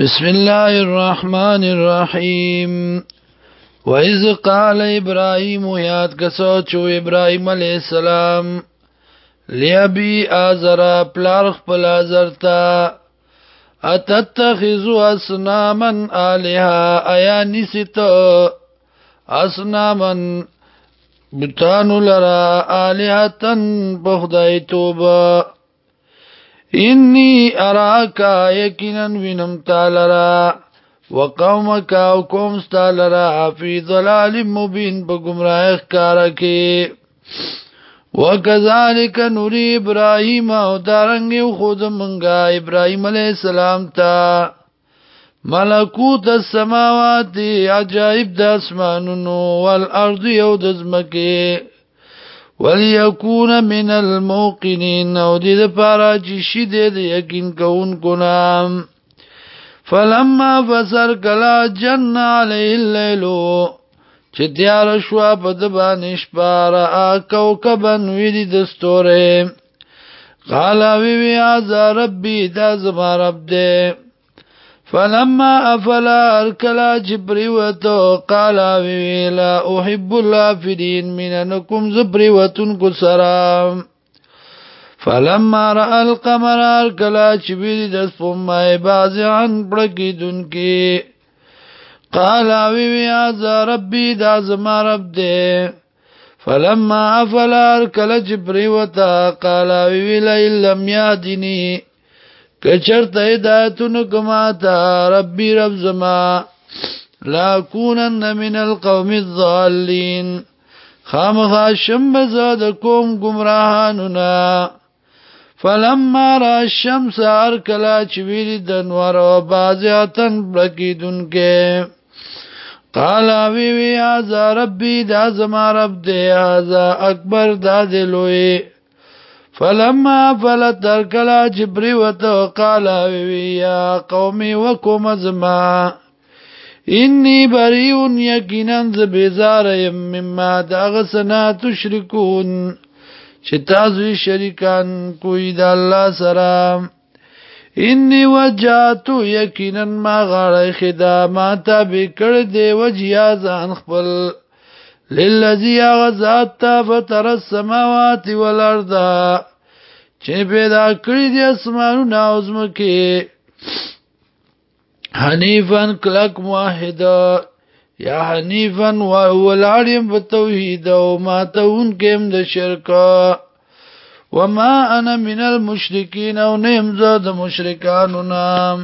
بسم الله الرحمن الرحيم وإذ قال إبراهيم ياد کسو چو إبراهيم عليه السلام لأبي آزرا پلار خپل آزر أصناما اتتخذو اسنامن آلها آيا نیسی تو بتانو لرا آلهتن بخدای توبه انی اراکا یقینا وینم تعالی وقومک او قوم تعالی فی ضلال مبین په گمراه کار کې وکذالک نور ابراهیم او دارنګ خود منګه ابراهیم علی السلام ته ملکوت السماوات عجائب د اسمانونو والارض یو د زمکه وليكون من الموقنين او دې لپاره چې شي دې یقین کوون کنا فلما فسر کلا جن علی الليل چې تیار شو په د باندې شپاره کوكبن ویری د ستوره قال وی وی از ربي دا زما رب دې فلما افلا ارکلا جبریوتو قالا ویلا احب اللہ فرین مننکم زبریوتن کو سرام فلما را القمر ارکلا چبیدی دست پمائی بازعن پڑکی دن کی قالا ویوی آزا ربی دا زما رب دے فلما افلا ارکلا جبریوتا قالا ویوی لئن لم یادنی کچرت هدایتونو کما تا ربی رب زما لا کونن من القوم الضالین خامخا شمزا د کوم گمراهانونا فلما را شمس ار کلا چویلی دنوار و بازیاتن بلکیدون که قالا وی وی آزا ربی دا زما رب دی آزا اکبر دا دلوی فلما فلت درکلا جبری وتو قالا وی یا قومی وکوم زما انی بریون یقینا ز بیزارم مما دغسنا تشرکون چې تاسو شریکان کوی د الله سره انی وجاتو یقینا ما غړې خدامات به کړ دی وجیا ځان خپل للذي غزات فطر السماوات والارض چې پیدا کړی د اسمانونو او زمکه حنیفن کلک واحد یا حنیفن و ولالیم په توحید او ما تهون کېم د شرک وما انا من المشرکین او نیم زاد مشرکانو نام